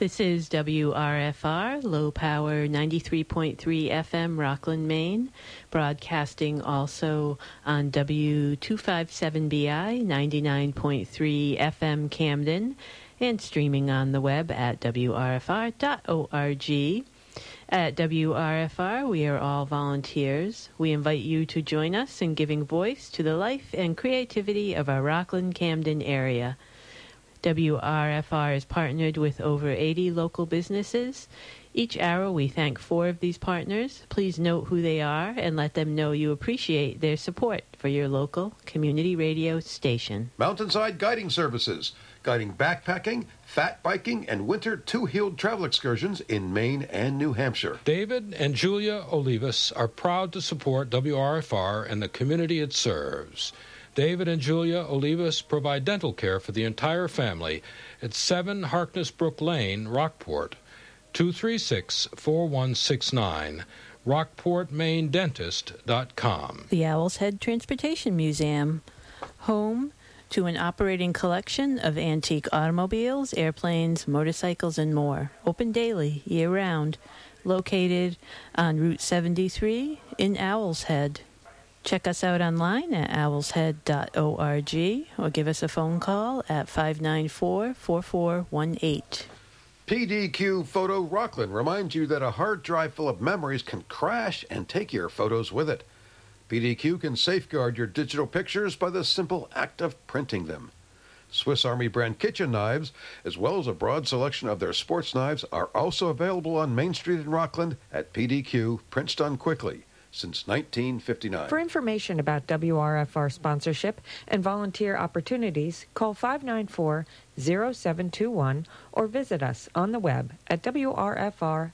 This is WRFR, low power 93.3 FM, Rockland, Maine, broadcasting also on W257BI 99.3 FM, Camden, and streaming on the web at WRFR.org. At WRFR, we are all volunteers. We invite you to join us in giving voice to the life and creativity of our Rockland Camden area. WRFR is partnered with over 80 local businesses. Each hour, we thank four of these partners. Please note who they are and let them know you appreciate their support for your local community radio station. Mountainside Guiding Services, guiding backpacking, fat biking, and winter two heeled travel excursions in Maine and New Hampshire. David and Julia Olivas are proud to support WRFR and the community it serves. David and Julia Olivas provide dental care for the entire family at 7 Harkness Brook Lane, Rockport, 236 4169, rockportmainedentist.com. The Owl's Head Transportation Museum, home to an operating collection of antique automobiles, airplanes, motorcycles, and more. Open daily, year round. Located on Route 73 in Owl's Head. Check us out online at owlshead.org or give us a phone call at 594 4418. PDQ Photo Rockland reminds you that a hard drive full of memories can crash and take your photos with it. PDQ can safeguard your digital pictures by the simple act of printing them. Swiss Army brand kitchen knives, as well as a broad selection of their sports knives, are also available on Main Street in Rockland at PDQ, prints done quickly since 1959. For information about WRFR sponsorship and volunteer opportunities, call 594 0721 or visit us on the web at wrfr.org.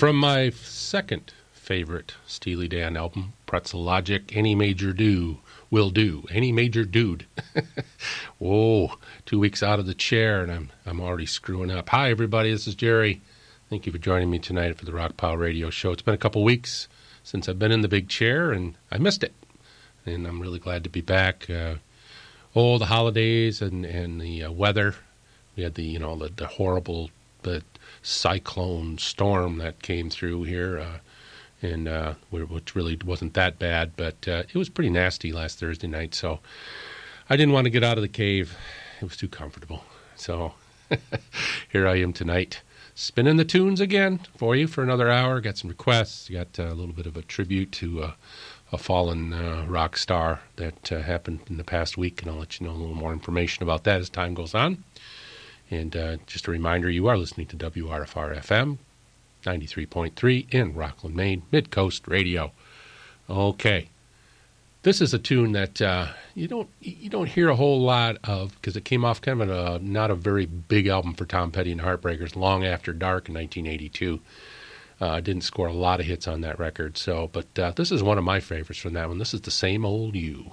From my second favorite Steely Dan album, Pretzel Logic, Any Major Do Will Do. Any Major Dude. Whoa, two weeks out of the chair and I'm, I'm already screwing up. Hi, everybody. This is Jerry. Thank you for joining me tonight for the Rockpile Radio Show. It's been a couple weeks since I've been in the big chair and I missed it. And I'm really glad to be back. Uh, oh, the holidays and, and the uh, weather. We had the, you know, the, the horrible the cyclone storm that came through here. Uh, and uh, which really wasn't that bad, but uh, it was pretty nasty last Thursday night. So I didn't want to get out of the cave; it was too comfortable. So here I am tonight, spinning the tunes again for you for another hour. Got some requests. Got a little bit of a tribute to uh, a fallen uh, rock star that uh, happened in the past week, and I'll let you know a little more information about that as time goes on. And uh, just a reminder, you are listening to WRFR FM 93.3 in Rockland, Maine, Mid Coast Radio. Okay. This is a tune that uh, you don't you don't hear a whole lot of because it came off kind of a not a very big album for Tom Petty and Heartbreakers, Long After Dark in 1982. Uh, didn't score a lot of hits on that record, so but uh, this is one of my favorites from that one. This is the same old you.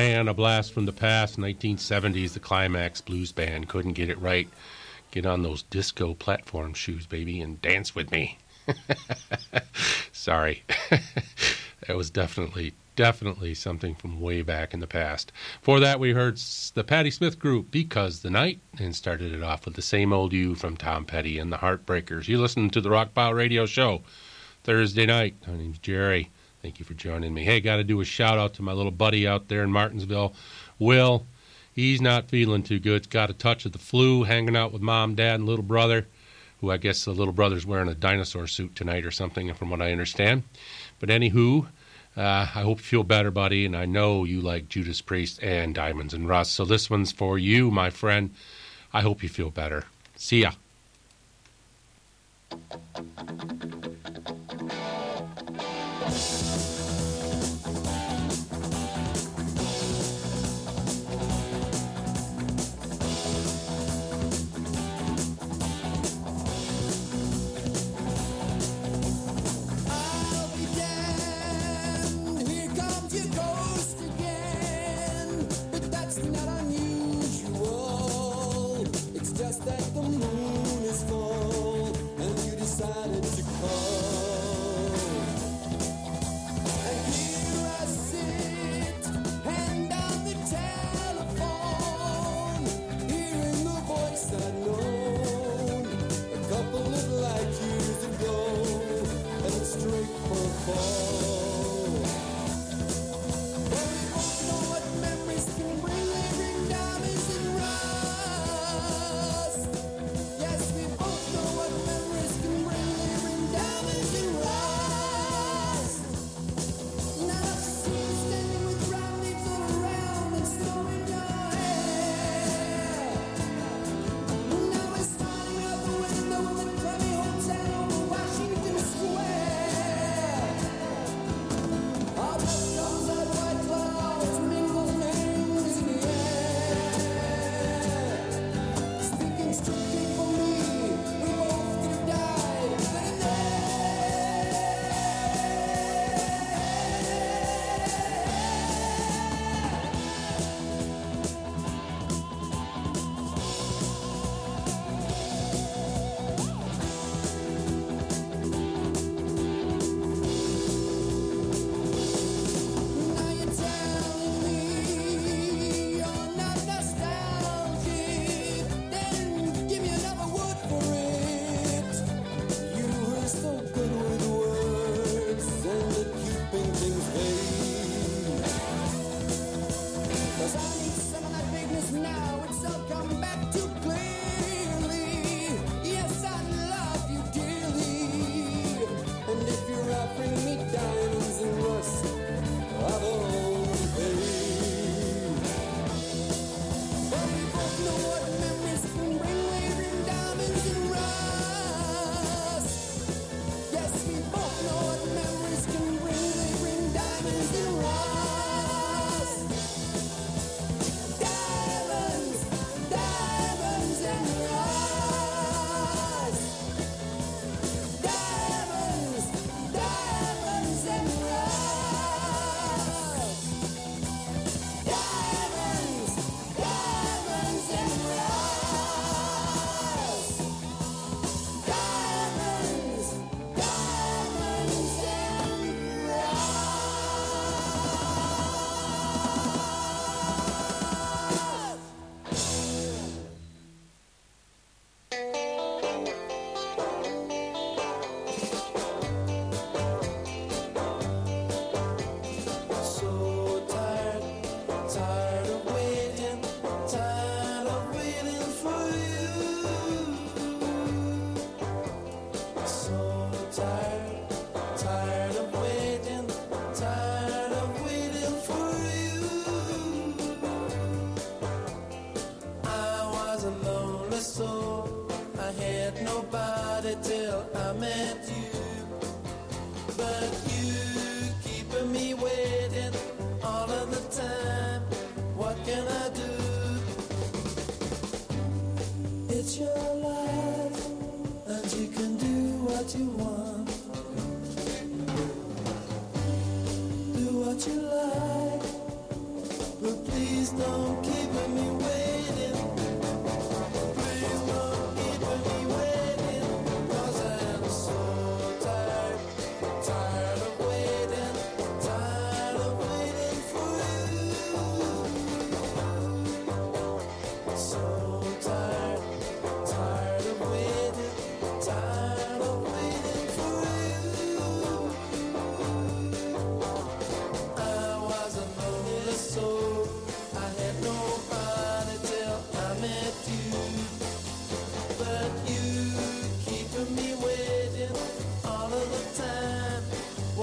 Man, a blast from the past, 1970s, the Climax Blues Band couldn't get it right. Get on those disco platform shoes, baby, and dance with me. Sorry. that was definitely, definitely something from way back in the past. For that, we heard the Patti Smith group, Because the Night, and started it off with the same old you from Tom Petty and the Heartbreakers. You listen to the Rockpile Radio Show Thursday night. My name's Jerry. Thank you for joining me. Hey, got to do a shout out to my little buddy out there in Martinsville, Will. He's not feeling too good. Got a touch of the flu, hanging out with mom, dad, and little brother, who I guess the little brother's wearing a dinosaur suit tonight or something, from what I understand. But anywho, uh, I hope you feel better, buddy, and I know you like Judas Priest and Diamonds and Rust. So this one's for you, my friend. I hope you feel better. See ya.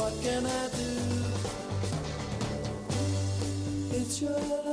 What can I do? It's your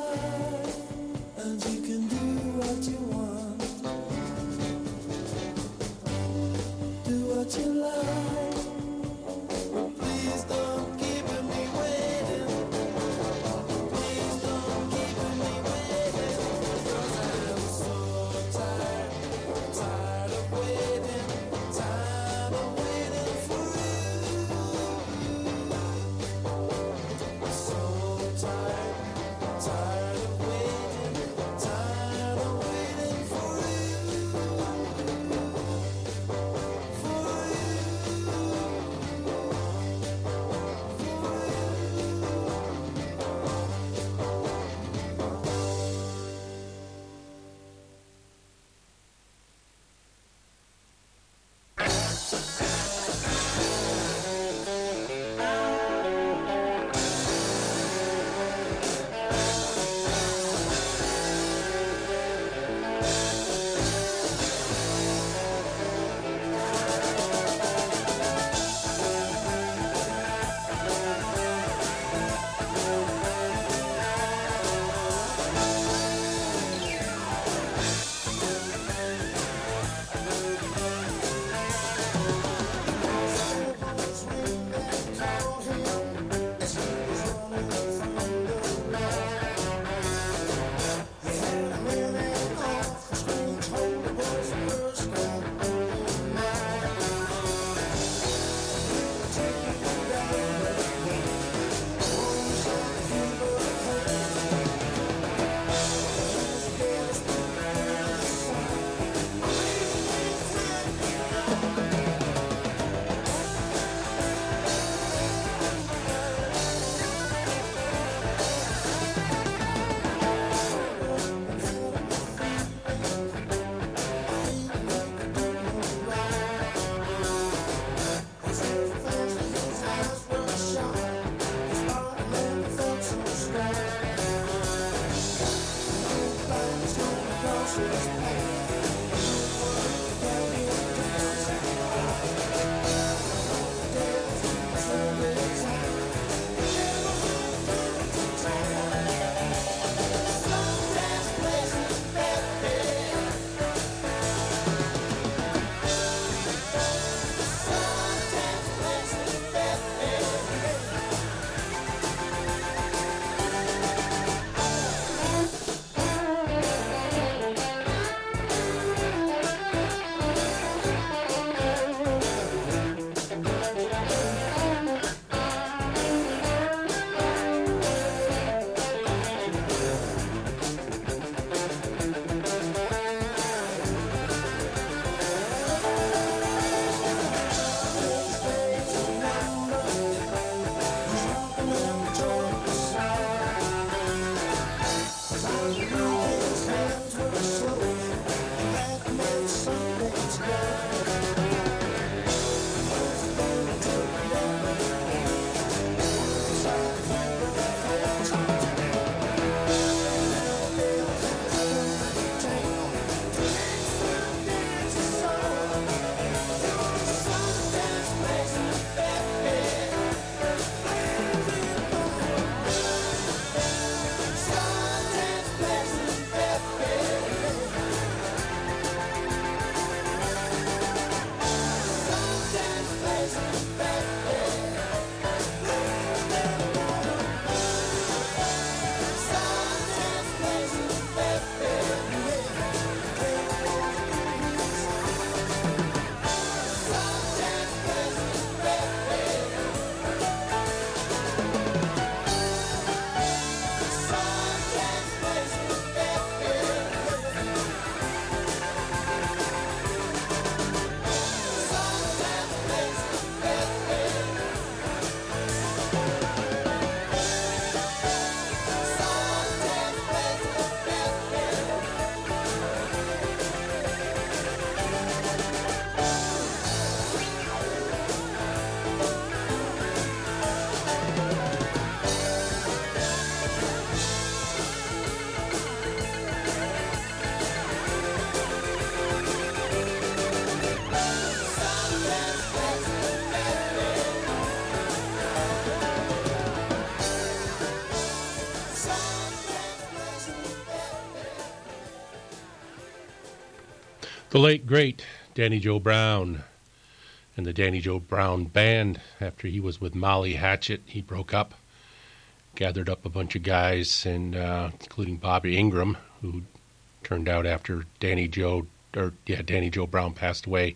The late, great Danny Joe Brown and the Danny Joe Brown Band. After he was with Molly Hatchet, he broke up, gathered up a bunch of guys, and uh, including Bobby Ingram, who turned out after Danny Joe, or yeah, Danny Joe Brown passed away.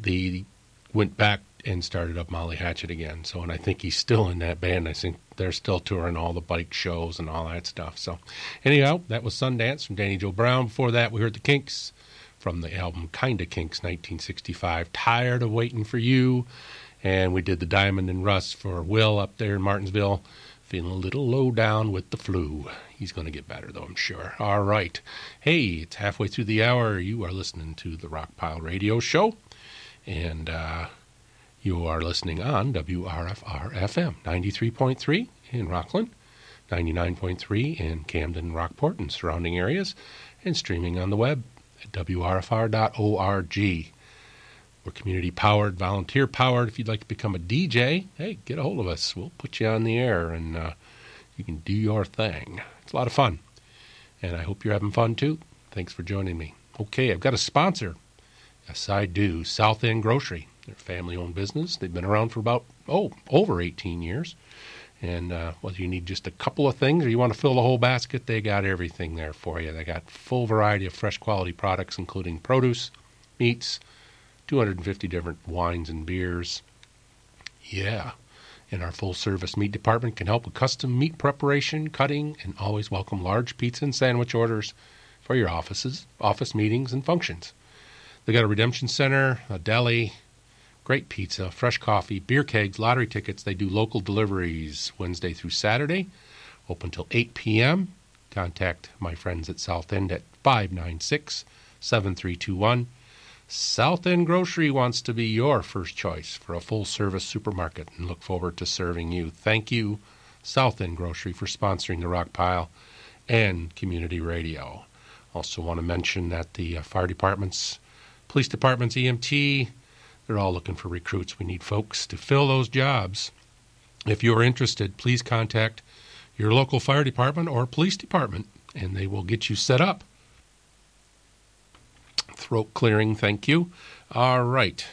They went back and started up Molly Hatchet again. So, and I think he's still in that band. I think they're still touring all the bike shows and all that stuff. So, anyhow, that was Sundance from Danny Joe Brown. Before that, we heard the Kinks from the album Kinda Kinks 1965. Tired of waiting for you. And we did the Diamond and Rust for Will up there in Martinsville. Feeling a little low down with the flu. He's going to get better, though, I'm sure. All right. Hey, it's halfway through the hour. You are listening to the Rockpile Radio Show. And uh, you are listening on WRFR FM 93.3 in Rockland, 99.3 in Camden, Rockport, and surrounding areas, and streaming on the web at WRFR.org. We're community powered, volunteer powered. If you'd like to become a DJ, hey, get a hold of us. We'll put you on the air and uh, you can do your thing. It's a lot of fun. And I hope you're having fun too. Thanks for joining me. Okay, I've got a sponsor. Yes, I do. South End Grocery. They're a family owned business. They've been around for about, oh, over 18 years. And uh, whether you need just a couple of things or you want to fill the whole basket, they got everything there for you. They got full variety of fresh quality products, including produce, meats, 250 different wines and beers. Yeah. And our full service meat department can help with custom meat preparation, cutting, and always welcome large pizza and sandwich orders for your offices, office meetings, and functions. They got a redemption center, a deli, great pizza, fresh coffee, beer kegs, lottery tickets. They do local deliveries Wednesday through Saturday, open till 8 p.m. Contact my friends at South End at 596 7321. South End Grocery wants to be your first choice for a full service supermarket and look forward to serving you. Thank you, South End Grocery, for sponsoring the Rockpile and Community Radio. Also, want to mention that the uh, fire departments, police departments, EMT, they're all looking for recruits. We need folks to fill those jobs. If you're interested, please contact your local fire department or police department and they will get you set up. Throat clearing, thank you. All right.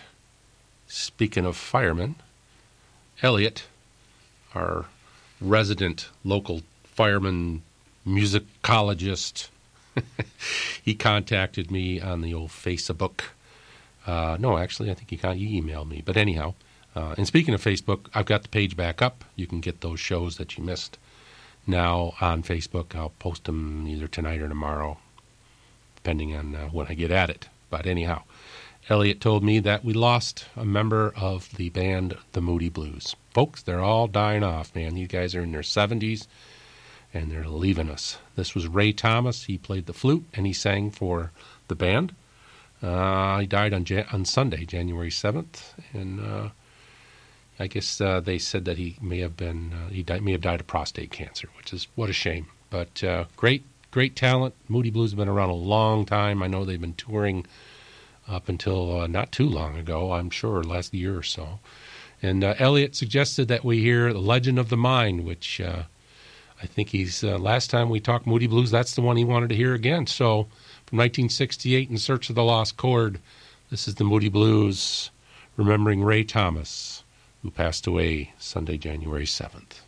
Speaking of firemen, Elliot, our resident local fireman musicologist, he contacted me on the old Facebook. Uh, no, actually, I think he, got, he emailed me. But anyhow, uh, and speaking of Facebook, I've got the page back up. You can get those shows that you missed now on Facebook. I'll post them either tonight or tomorrow, depending on uh, when I get at it. But anyhow, Elliot told me that we lost a member of the band, the Moody Blues. Folks, they're all dying off, man. These guys are in their 70s and they're leaving us. This was Ray Thomas. He played the flute and he sang for the band. Uh, he died on, Jan on Sunday, January 7th. And uh, I guess uh, they said that he may have been, uh, he died, may have died of prostate cancer, which is what a shame. But great, great talent. Moody Blues have been around a long time. I know they've been touring up until not too long ago, I'm sure, last year or so. And Elliot suggested that we hear The Legend of the Mind, which I think he's, last time we talked Moody Blues, that's the one he wanted to hear again. So from 1968, In Search of the Lost Chord, this is the Moody Blues, remembering Ray Thomas, who passed away Sunday, January 7th.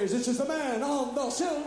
This is the man on the Silver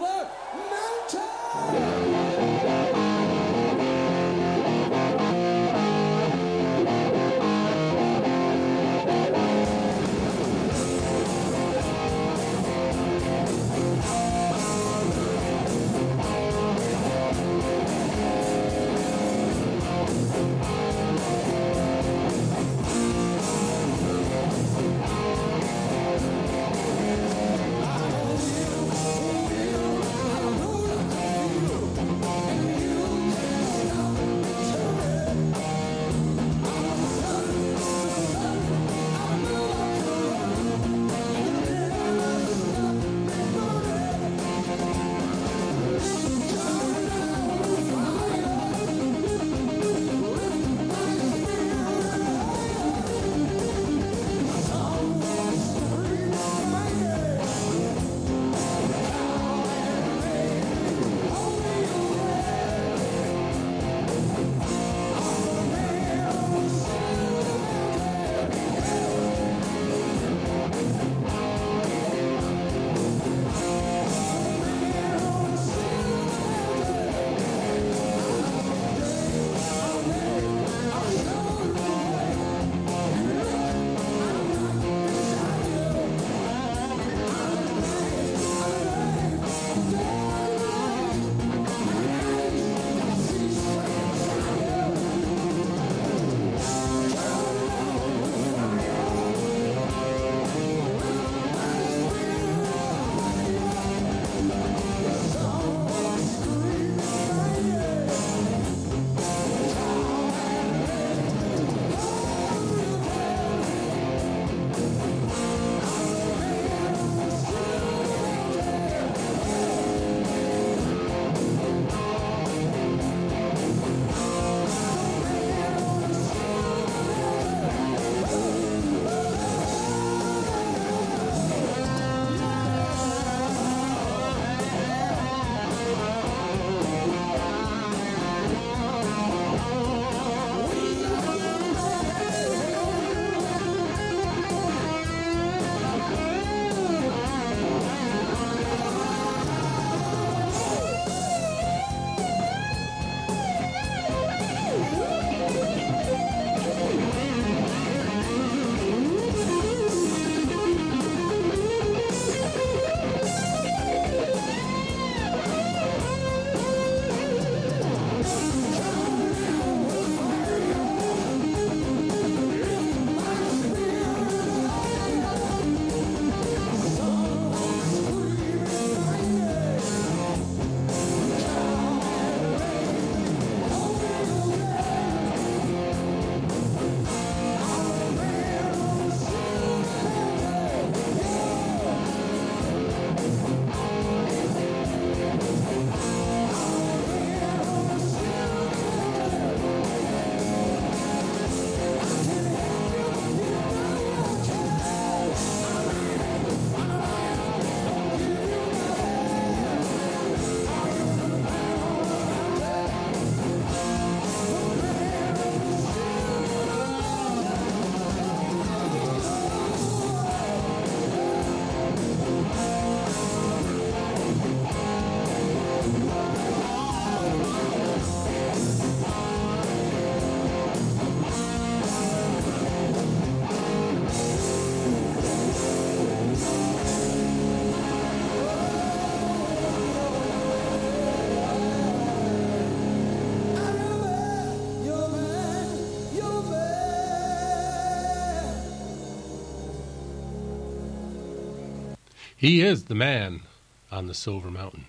He is the man on the Silver Mountain.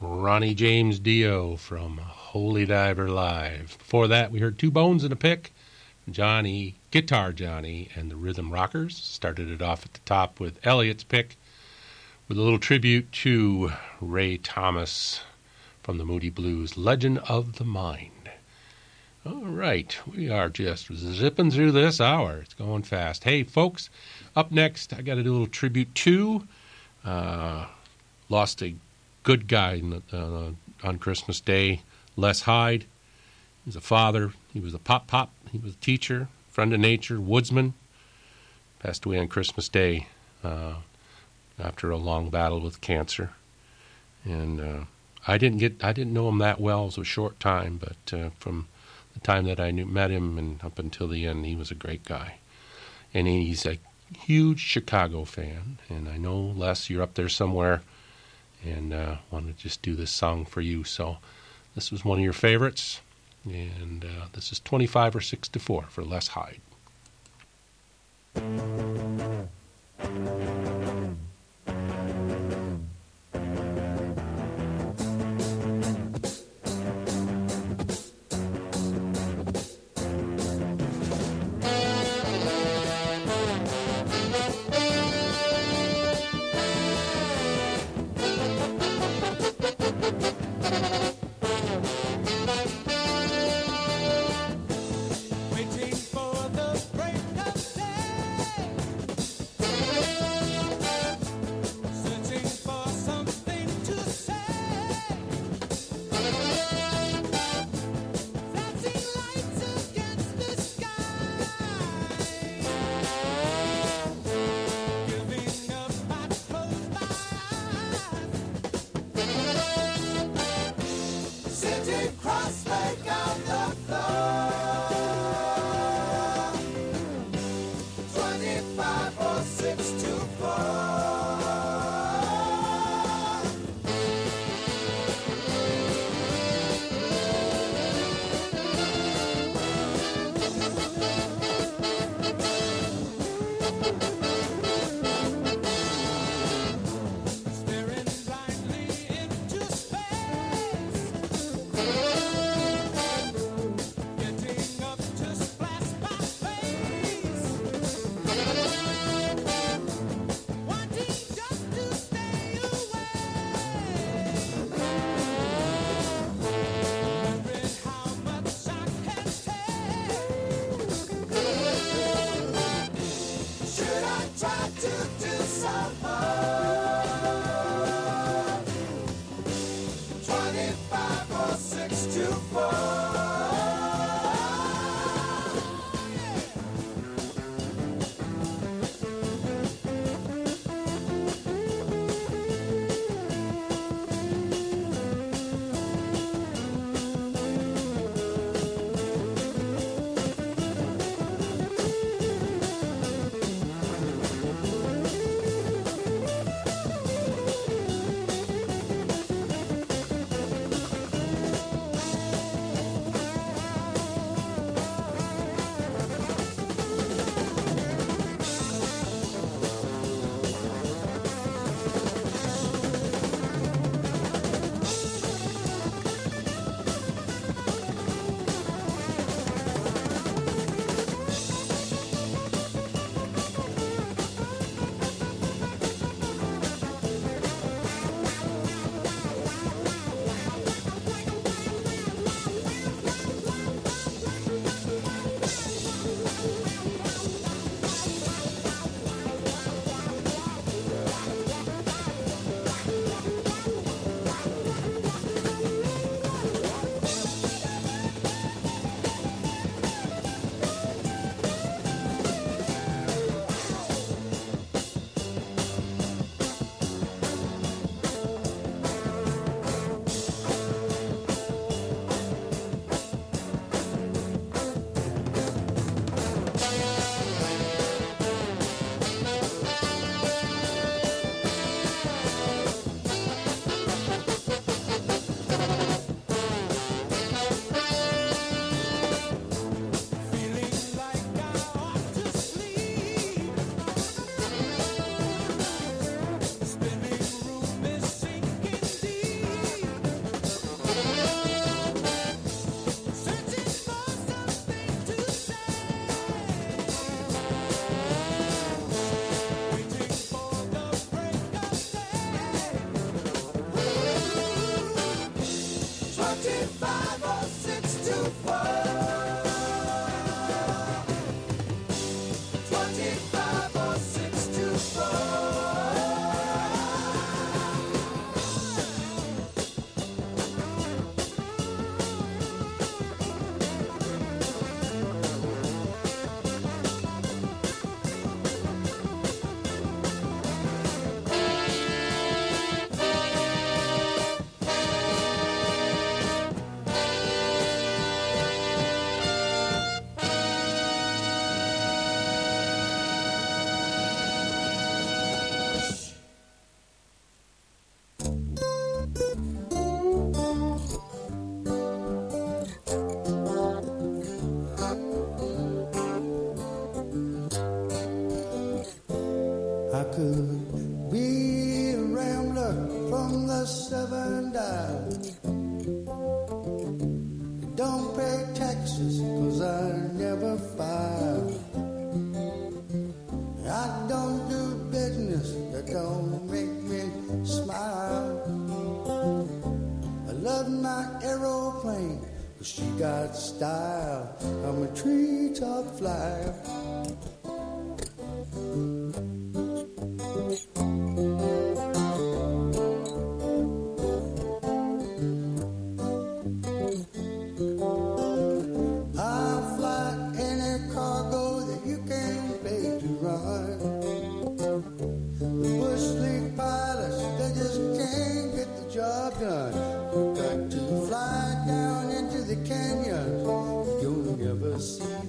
Ronnie James Dio from Holy Diver Live. Before that, we heard Two Bones and a Pick, Johnny, Guitar Johnny, and the Rhythm Rockers. Started it off at the top with Elliot's Pick, with a little tribute to Ray Thomas from the Moody Blues, Legend of the Mind. All right, we are just zipping through this hour. It's going fast. Hey, folks, up next, I got to do a little tribute to. Uh, lost a good guy uh, on Christmas Day, Les Hyde. He was a father. He was a pop pop. He was a teacher, friend of nature, woodsman. Passed away on Christmas Day. Uh, after a long battle with cancer. And I didn't get I didn't know him that well. It was a short time, but from the time that I knew, met him and up until the end, he was a great guy. And he's a huge Chicago fan. And I know Les, you're up there somewhere, and uh, want to just do this song for you. So this was one of your favorites, and uh, this is 25 or 6 to 4 for Les Hyde.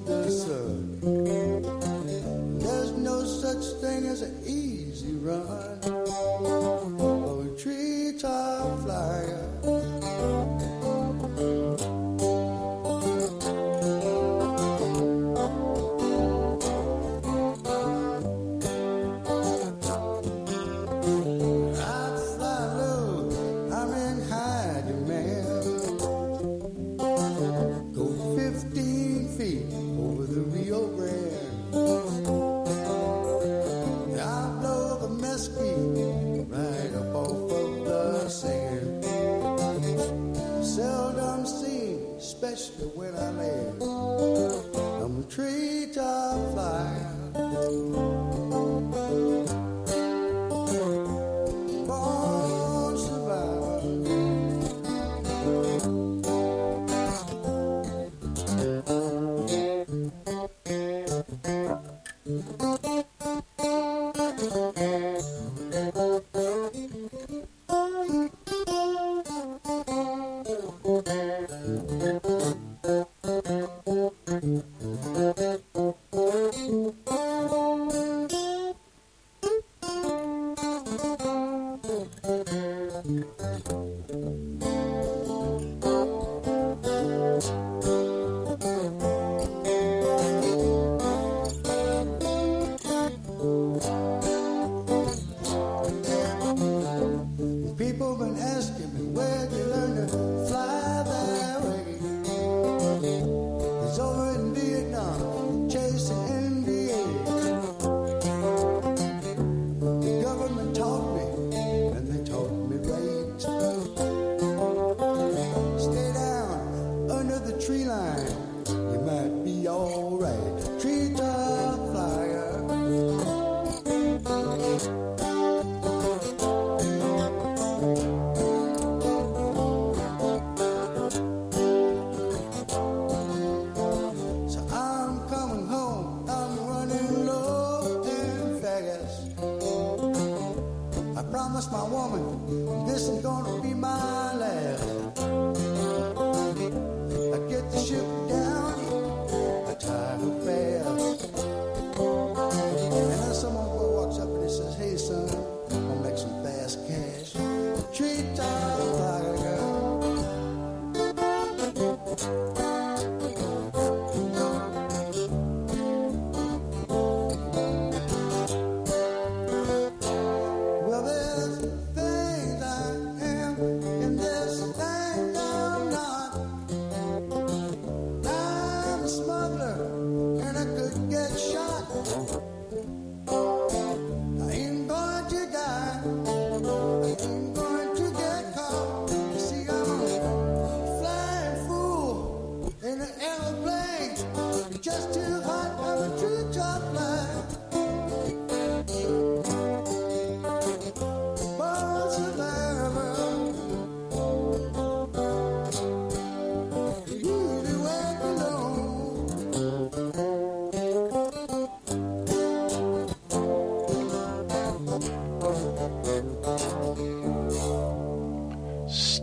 There's no such thing as an easy run.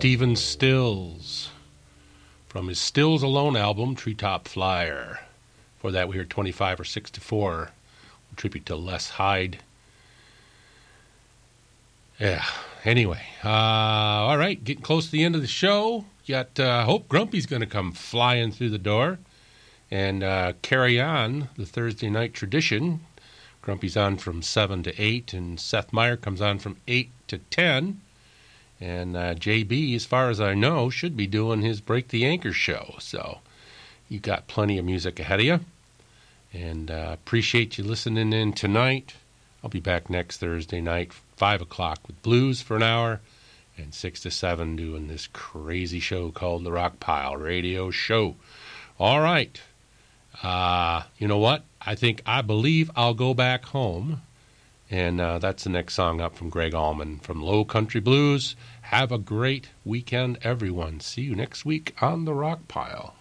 Stephen Stills from his Stills Alone album, Treetop Flyer. For that, we heard 25 or 64, a tribute to Les Hyde. Yeah, anyway, uh, all right, getting close to the end of the show. Got uh, Hope Grumpy's going to come flying through the door and uh, carry on the Thursday night tradition. Grumpy's on from 7 to 8, and Seth Meyer comes on from 8 to 10. And uh, JB, as far as I know, should be doing his Break the Anchor show. So you got plenty of music ahead of you. And uh, appreciate you listening in tonight. I'll be back next Thursday night, 5 o'clock, with blues for an hour, and 6 to 7 doing this crazy show called the Rockpile Radio Show. All right. Uh, you know what? I think I believe I'll go back home. And uh, that's the next song up from Gregg Allman from Low Country Blues. Have a great weekend, everyone. See you next week on The Rockpile.